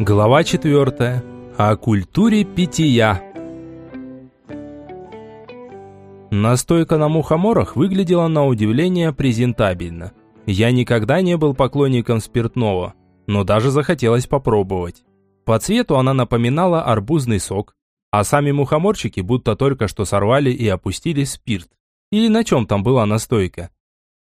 Глава 4. О культуре питья. Настойка на мухоморах выглядела на удивление презентабельно. Я никогда не был поклонником спиртного, но даже захотелось попробовать. По цвету она напоминала арбузный сок, а сами мухоморчики будто только что сорвали и опустили спирт. Или на чем там была настойка?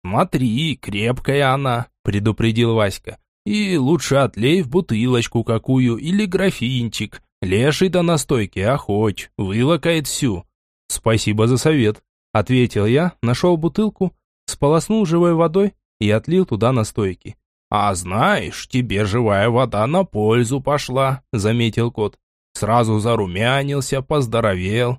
«Смотри, крепкая она», – предупредил Васька. И лучше отлей в бутылочку какую или графинчик. Леший до настойки охоч, вылакает всю. Спасибо за совет, ответил я, нашел бутылку, сполоснул живой водой и отлил туда настойки. А знаешь, тебе живая вода на пользу пошла, заметил кот. Сразу зарумянился, поздоровел.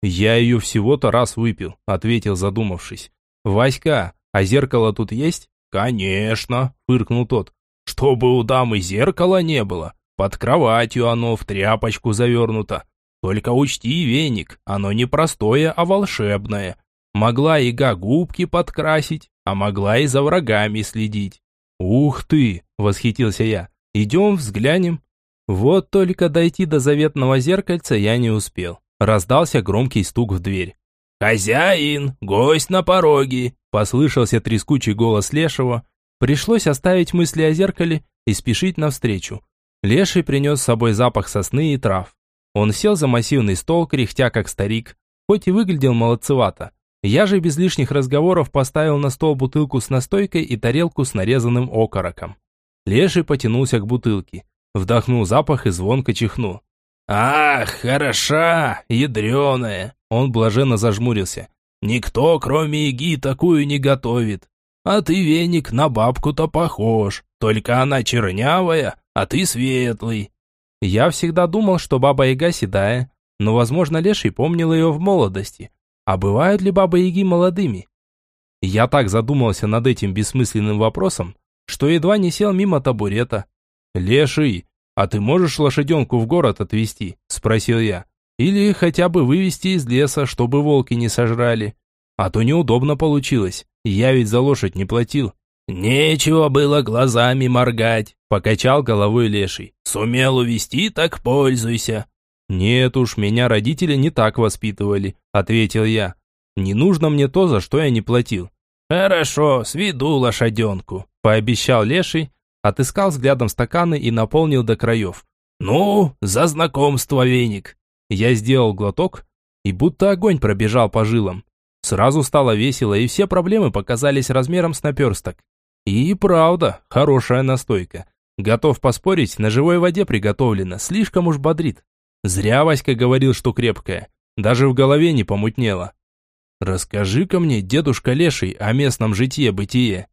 Я ее всего-то раз выпил, ответил задумавшись. Васька, а зеркало тут есть? Конечно, фыркнул тот. Чтобы у дамы зеркала не было, под кроватью оно в тряпочку завернуто. Только учти, веник, оно не простое, а волшебное. Могла ига губки подкрасить, а могла и за врагами следить. «Ух ты!» – восхитился я. «Идем взглянем». Вот только дойти до заветного зеркальца я не успел. Раздался громкий стук в дверь. «Хозяин, гость на пороге!» – послышался трескучий голос Лешего, Пришлось оставить мысли о зеркале и спешить навстречу. Леший принес с собой запах сосны и трав. Он сел за массивный стол, кряхтя как старик, хоть и выглядел молодцевато. Я же без лишних разговоров поставил на стол бутылку с настойкой и тарелку с нарезанным окороком. Леший потянулся к бутылке, вдохнул запах и звонко чихнул. «Ах, хороша, ядреная!» Он блаженно зажмурился. «Никто, кроме Иги, такую не готовит. А ты, веник, на бабку-то похож, только она чернявая, а ты светлый». Я всегда думал, что баба-яга седая, но, возможно, Леший помнил ее в молодости. А бывают ли бабы-яги молодыми? Я так задумался над этим бессмысленным вопросом, что едва не сел мимо табурета. «Леший, а ты можешь лошаденку в город отвезти?» – спросил я. «Или хотя бы вывести из леса, чтобы волки не сожрали. А то неудобно получилось. Я ведь за лошадь не платил. Нечего было глазами моргать, покачал головой леший. Сумел увести, так пользуйся. Нет уж, меня родители не так воспитывали, ответил я. Не нужно мне то, за что я не платил. Хорошо, сведу лошаденку, пообещал леший, отыскал взглядом стаканы и наполнил до краев. Ну, за знакомство, веник. Я сделал глоток, и будто огонь пробежал по жилам. Сразу стало весело, и все проблемы показались размером с наперсток. И правда, хорошая настойка. Готов поспорить, на живой воде приготовлена, слишком уж бодрит. Зря Васька говорил, что крепкая. Даже в голове не помутнело. «Расскажи-ка мне, дедушка Леший, о местном житие-бытие».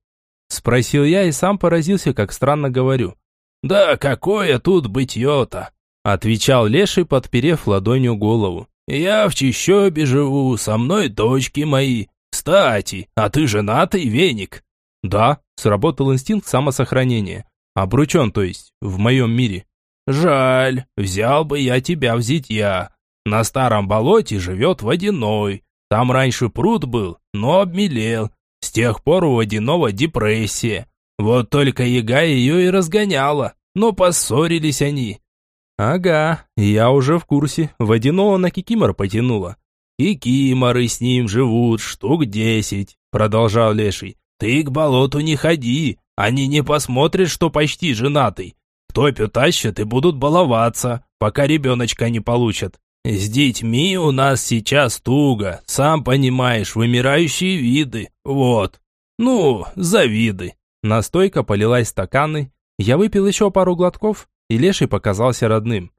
Спросил я и сам поразился, как странно говорю. «Да какое тут бытие-то?» Отвечал Леший, подперев ладонью голову. Я в Чищобе живу, со мной дочки мои. Кстати, а ты женатый, веник?» «Да», сработал инстинкт самосохранения. Обручен, то есть, в моем мире. «Жаль, взял бы я тебя в зятья. На старом болоте живет водяной. Там раньше пруд был, но обмелел. С тех пор у водяного депрессия. Вот только яга ее и разгоняла. Но поссорились они. «Ага, я уже в курсе. Водяного на Кикимор потянуло». «Кикиморы с ним живут штук десять», — продолжал Леший. «Ты к болоту не ходи, они не посмотрят, что почти женатый. Топь утащат и будут баловаться, пока ребеночка не получат. С детьми у нас сейчас туго, сам понимаешь, вымирающие виды, вот. Ну, завиды». Настойка полилась стаканы, я выпил еще пару глотков и Леший показался родным.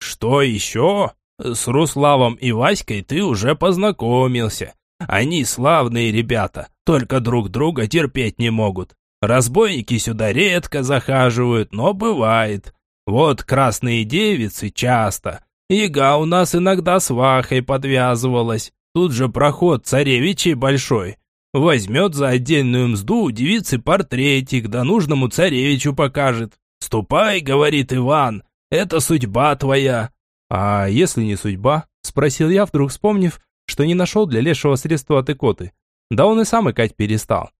«Что еще? С Руславом и Васькой ты уже познакомился. Они славные ребята, только друг друга терпеть не могут. Разбойники сюда редко захаживают, но бывает. Вот красные девицы часто. Ига у нас иногда с Вахой подвязывалась. Тут же проход царевичей большой. Возьмет за отдельную мзду девицы портретик, да нужному царевичу покажет. «Ступай», — говорит Иван, — «это судьба твоя». «А если не судьба?» — спросил я, вдруг вспомнив, что не нашел для лешего средства от икоты. Да он и сам икать перестал.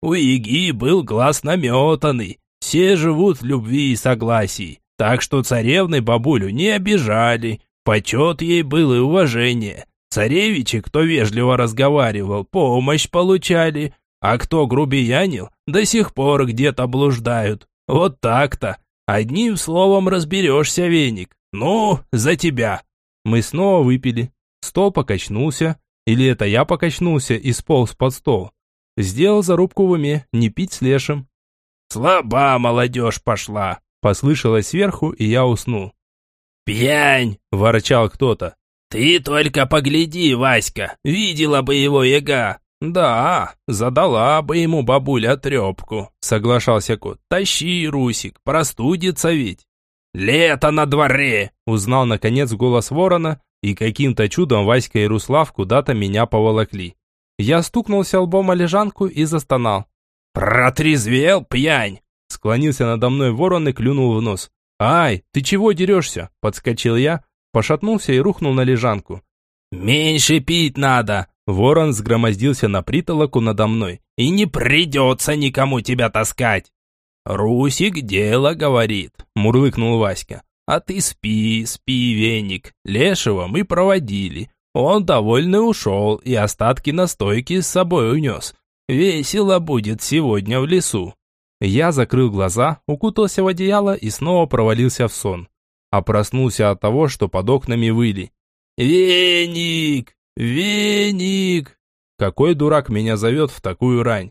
«У Иги был глаз наметанный, все живут в любви и согласии. Так что царевны бабулю не обижали. Почет ей был и уважение. Царевичи, кто вежливо разговаривал, помощь получали. А кто грубиянил, до сих пор где-то блуждают. Вот так-то. Одним словом разберешься, веник. Ну, за тебя. Мы снова выпили. Стол покачнулся. Или это я покачнулся и сполз под стол. Сделал зарубку в уме, не пить с лешим. «Слаба молодежь пошла!» Послышалось сверху, и я уснул. «Пьянь!» – ворчал кто-то. «Ты только погляди, Васька, видела бы его яга!» «Да, задала бы ему бабуля трепку», — соглашался кот. «Тащи, Русик, простудится ведь». «Лето на дворе!» — узнал наконец голос ворона, и каким-то чудом Васька и Руслав куда-то меня поволокли. Я стукнулся лбом о лежанку и застонал. «Протрезвел, пьянь!» Склонился надо мной ворон и клюнул в нос. «Ай, ты чего дерешься?» Подскочил я, пошатнулся и рухнул на лежанку. «Меньше пить надо!» Ворон сгромоздился на притолоку надо мной. «И не придется никому тебя таскать!» «Русик дело говорит», — мурлыкнул Васька. «А ты спи, спи, веник. Лешего мы проводили. Он довольно ушел и остатки настойки с собой унес. Весело будет сегодня в лесу». Я закрыл глаза, укутался в одеяло и снова провалился в сон. А проснулся от того, что под окнами выли. «Веник! Веник!» Какой дурак меня зовет в такую рань?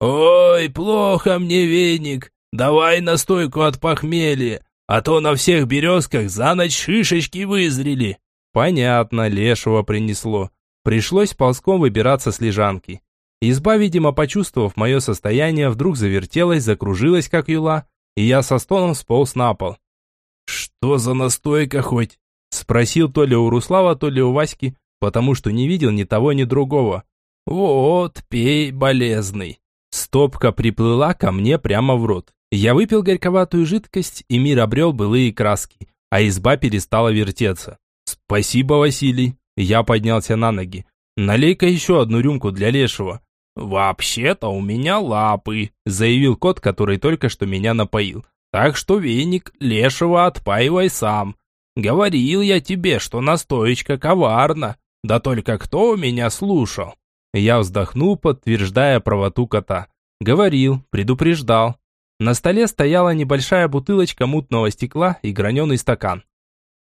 «Ой, плохо мне, веник! Давай настойку от похмелья, а то на всех березках за ночь шишечки вызрели!» Понятно, лешего принесло. Пришлось ползком выбираться с лежанки. Изба, видимо, почувствовав мое состояние, вдруг завертелась, закружилась, как юла, и я со стоном сполз на пол. «Что за настойка хоть?» Спросил то ли у Руслава, то ли у Васьки, потому что не видел ни того, ни другого. «Вот, пей, болезный». Стопка приплыла ко мне прямо в рот. Я выпил горьковатую жидкость, и мир обрел былые краски, а изба перестала вертеться. «Спасибо, Василий». Я поднялся на ноги. «Налей-ка еще одну рюмку для лешего». «Вообще-то у меня лапы», заявил кот, который только что меня напоил. «Так что веник лешего отпаивай сам. Говорил я тебе, что настоечка коварна. Да только кто меня слушал?» Я вздохнул, подтверждая правоту кота. Говорил, предупреждал. На столе стояла небольшая бутылочка мутного стекла и граненый стакан.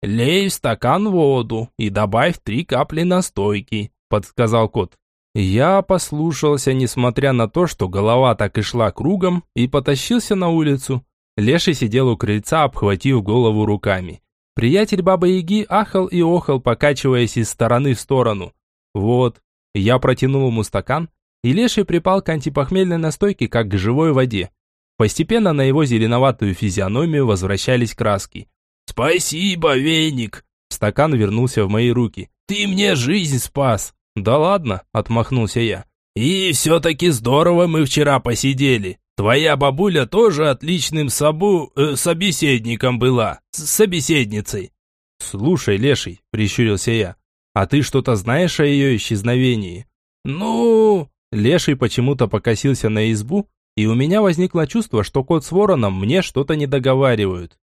«Лей в стакан воду и добавь три капли настойки», – подсказал кот. Я послушался, несмотря на то, что голова так и шла кругом, и потащился на улицу. Леший сидел у крыльца, обхватив голову руками. Приятель Бабы-Яги ахал и охал, покачиваясь из стороны в сторону. Вот, я протянул ему стакан, и Леший припал к антипохмельной настойке, как к живой воде. Постепенно на его зеленоватую физиономию возвращались краски. «Спасибо, веник!» Стакан вернулся в мои руки. «Ты мне жизнь спас!» «Да ладно», — отмахнулся я. «И все-таки здорово мы вчера посидели. Твоя бабуля тоже отличным собу... Э, собеседником была. С собеседницей». «Слушай, леший», — прищурился я, «а ты что-то знаешь о ее исчезновении?» «Ну...» Леший почему-то покосился на избу, и у меня возникло чувство, что кот с вороном мне что-то не договаривают.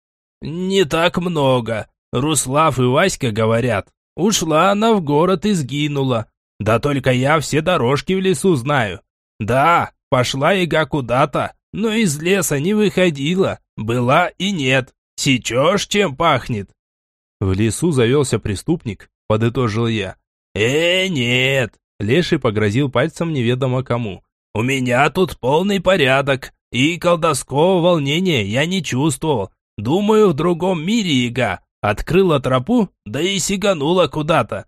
«Не так много. Руслав и Васька говорят. Ушла она в город и сгинула. Да только я все дорожки в лесу знаю. Да, пошла яга куда-то, но из леса не выходила. Была и нет. Сечешь, чем пахнет?» «В лесу завелся преступник», — подытожил я. «Э, нет!» — Леший погрозил пальцем неведомо кому. «У меня тут полный порядок, и колдовского волнения я не чувствовал. Думаю, в другом мире яга открыла тропу, да и сиганула куда-то».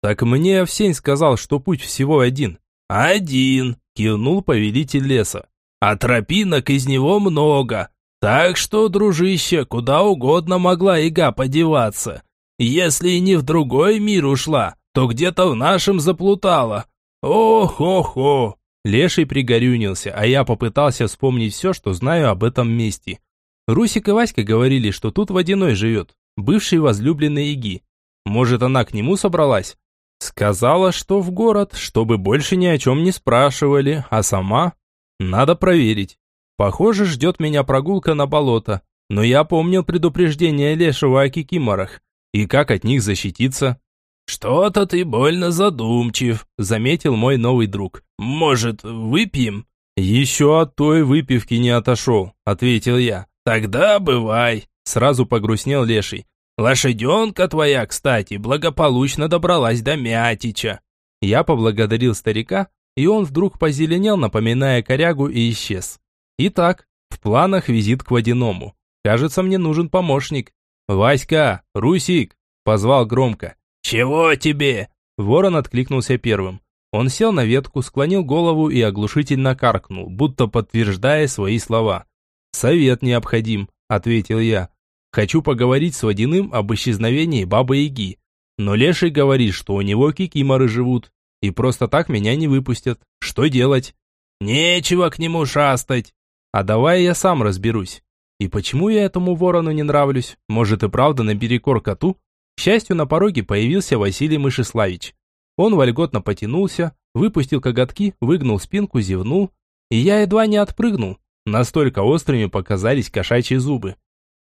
«Так мне Овсень сказал, что путь всего один». «Один», — кивнул повелитель леса. «А тропинок из него много. Так что, дружище, куда угодно могла яга подеваться. Если и не в другой мир ушла, то где-то в нашем заплутала. Ох-ох-ох!» Леший пригорюнился, а я попытался вспомнить все, что знаю об этом месте. Русик и Васька говорили, что тут водяной живет, бывший возлюбленный Иги. Может, она к нему собралась? Сказала, что в город, чтобы больше ни о чем не спрашивали, а сама? Надо проверить. Похоже, ждет меня прогулка на болото. Но я помнил предупреждение Лешего о кикиморах. И как от них защититься? «Что-то ты больно задумчив», — заметил мой новый друг. «Может, выпьем?» «Еще от той выпивки не отошел», — ответил я. «Тогда бывай», — сразу погрустнел Леший. «Лошаденка твоя, кстати, благополучно добралась до Мятича». Я поблагодарил старика, и он вдруг позеленел, напоминая корягу, и исчез. Итак, в планах визит к водяному. Кажется, мне нужен помощник. «Васька! Русик!» – позвал громко. «Чего тебе?» Ворон откликнулся первым. Он сел на ветку, склонил голову и оглушительно каркнул, будто подтверждая свои слова. «Совет необходим», – ответил я. «Хочу поговорить с Водяным об исчезновении Бабы-Яги. Но Леший говорит, что у него кикиморы живут, и просто так меня не выпустят. Что делать?» «Нечего к нему шастать». «А давай я сам разберусь. И почему я этому ворону не нравлюсь? Может и правда наперекор коту?» К счастью, на пороге появился Василий Мышеславич. Он вольготно потянулся, выпустил коготки, выгнул спинку, зевнул, и я едва не отпрыгнул. Настолько острыми показались кошачьи зубы.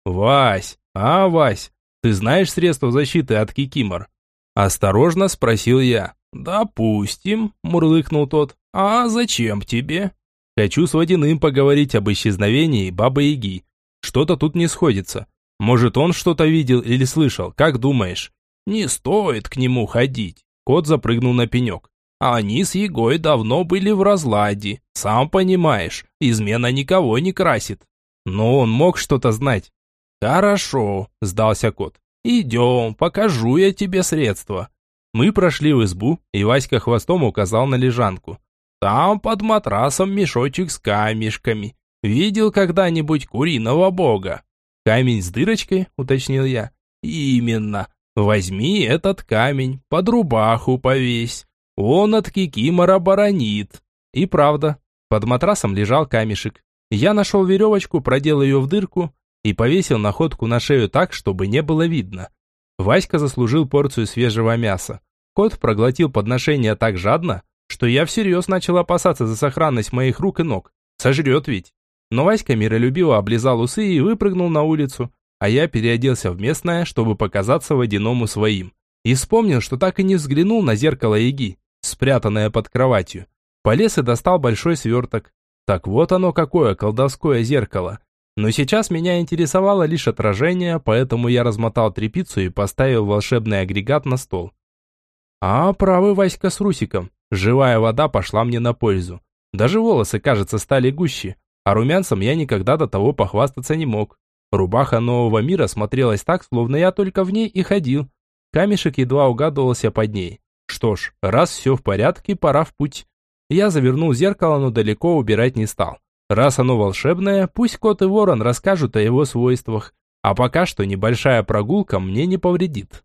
«Вась, а, Вась, ты знаешь средства защиты от кикимор?» Осторожно спросил я. «Допустим», – мурлыкнул тот. «А зачем тебе?» «Хочу с Водяным поговорить об исчезновении Бабы-Яги. Что-то тут не сходится. Может, он что-то видел или слышал, как думаешь? Не стоит к нему ходить. Кот запрыгнул на пенек. Они с Егой давно были в разладе. Сам понимаешь, измена никого не красит. Но он мог что-то знать. Хорошо, сдался кот. Идем, покажу я тебе средства. Мы прошли в избу, и Васька хвостом указал на лежанку. Там под матрасом мешочек с камешками. Видел когда-нибудь куриного бога? «Камень с дырочкой?» – уточнил я. «Именно. Возьми этот камень, под рубаху повесь. Он от кикимора баронит». И правда, под матрасом лежал камешек. Я нашел веревочку, продел ее в дырку и повесил находку на шею так, чтобы не было видно. Васька заслужил порцию свежего мяса. Кот проглотил подношение так жадно, что я всерьез начал опасаться за сохранность моих рук и ног. Сожрет ведь. Но Васька миролюбиво облизал усы и выпрыгнул на улицу, а я переоделся в местное, чтобы показаться водяному своим. И вспомнил, что так и не взглянул на зеркало Яги, спрятанное под кроватью. Полез и достал большой сверток. Так вот оно какое колдовское зеркало. Но сейчас меня интересовало лишь отражение, поэтому я размотал тряпицу и поставил волшебный агрегат на стол. А правый Васька с Русиком. Живая вода пошла мне на пользу. Даже волосы, кажется, стали гуще. А румянцем я никогда до того похвастаться не мог. Рубаха нового мира смотрелась так, словно я только в ней и ходил. Камешек едва угадывался под ней. Что ж, раз все в порядке, пора в путь. Я завернул зеркало, но далеко убирать не стал. Раз оно волшебное, пусть кот и ворон расскажут о его свойствах. А пока что небольшая прогулка мне не повредит.